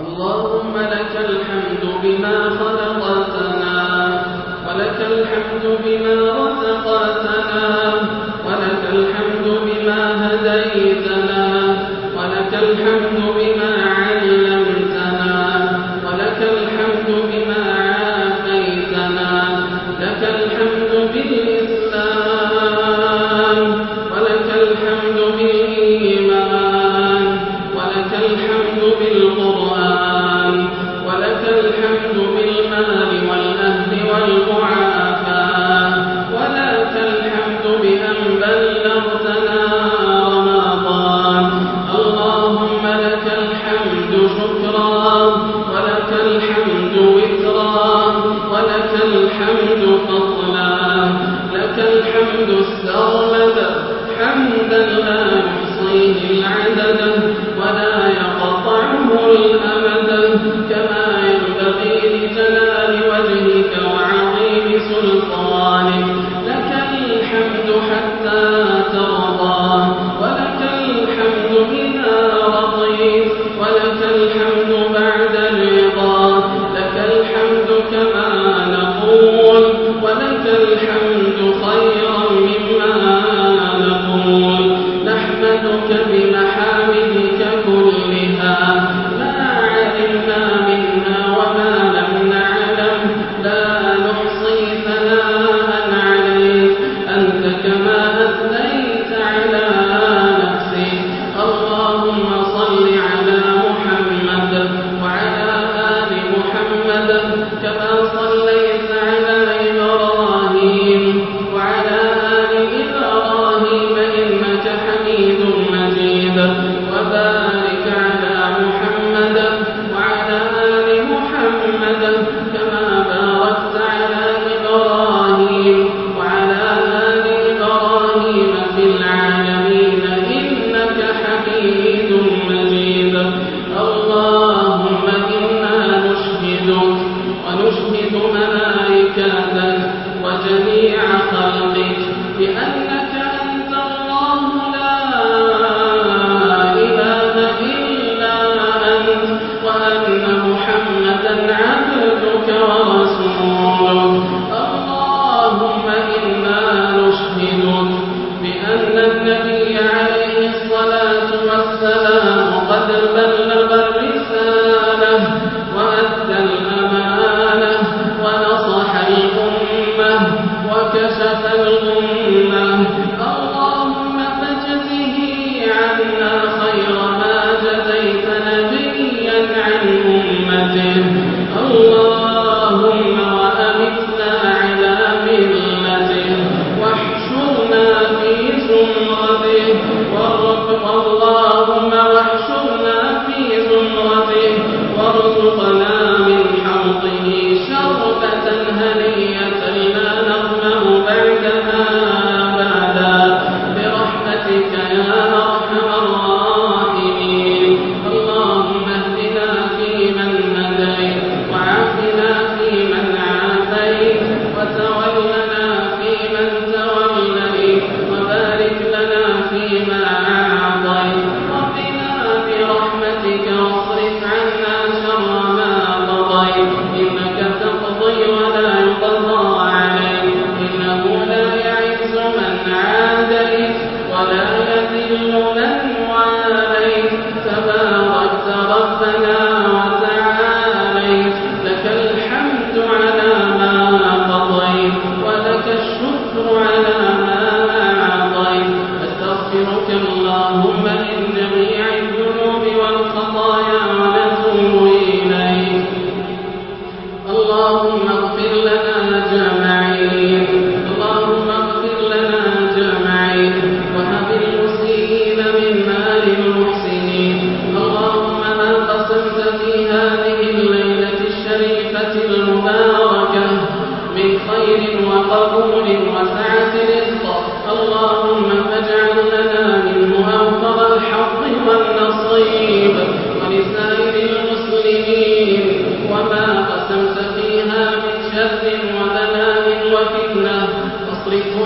اللهم لك الحمد بما خلقتنا ولك الحمد بما خلقتنا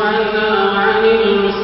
عن المسلمين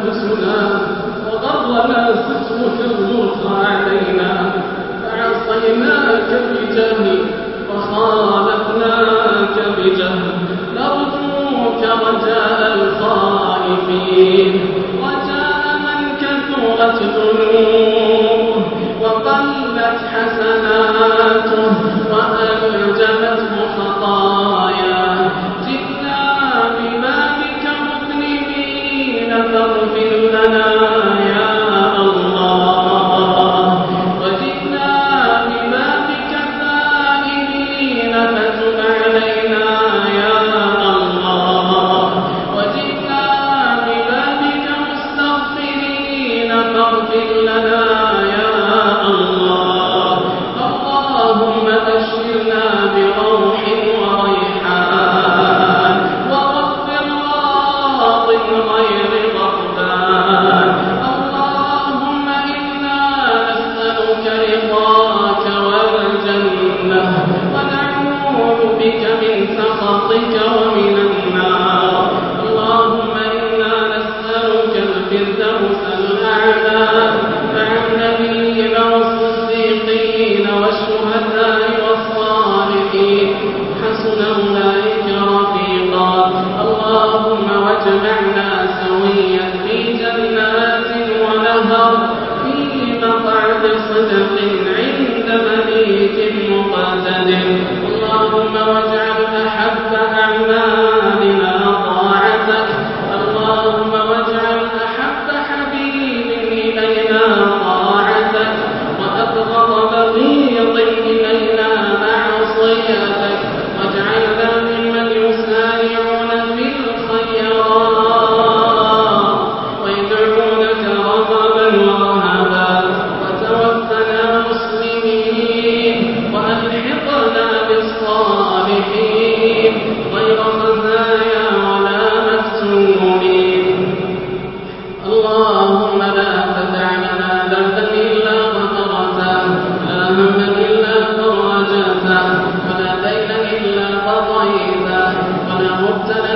أنفسنا وغرنا سترك الوقى علينا، فعصيناك بجهل وخالفناك بجهل، نرجوك رجاء الخائفين. وجاء من كثرت ذنوبه وقلت حسناته وأ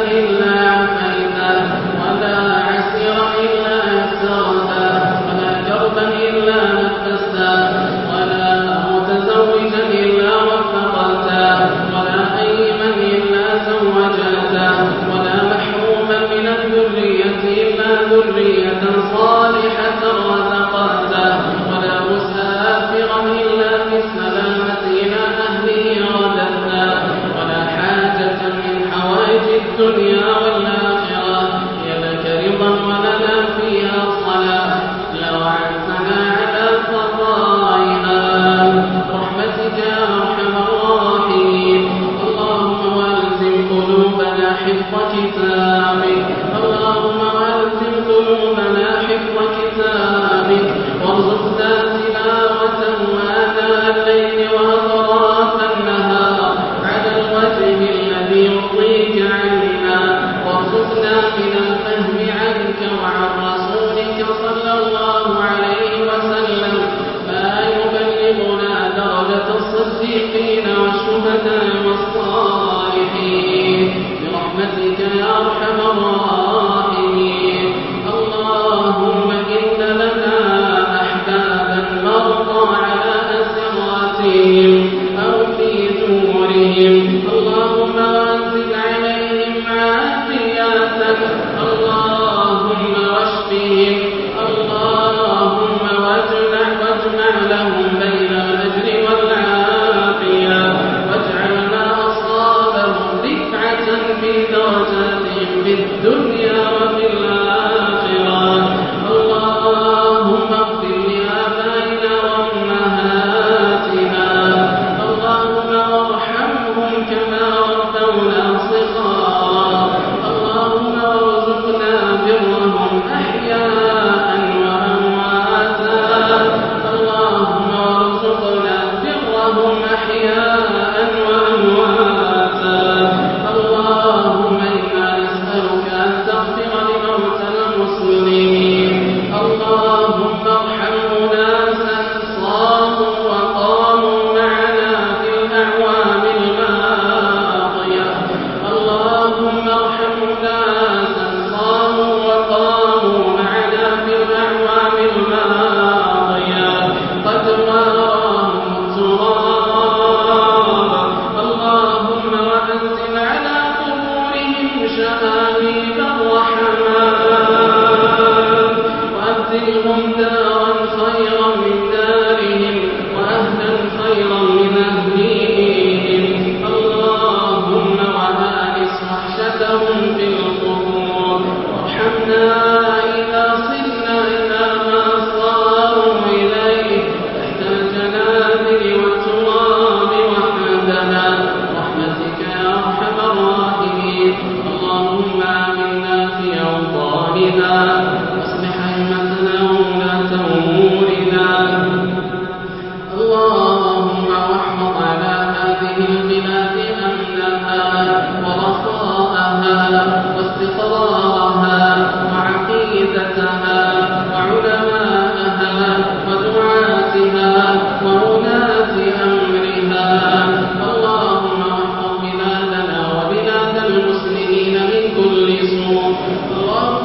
من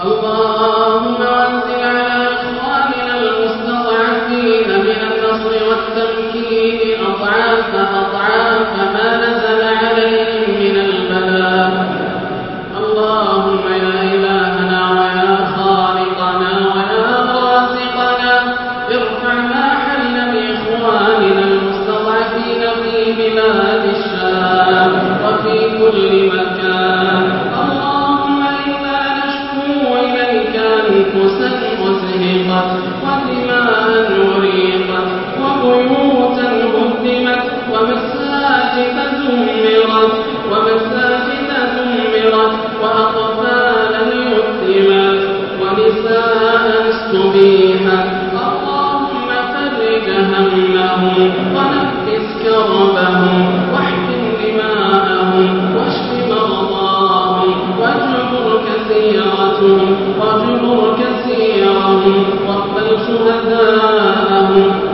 اللہ رجل كثيرا قبل شهداءهم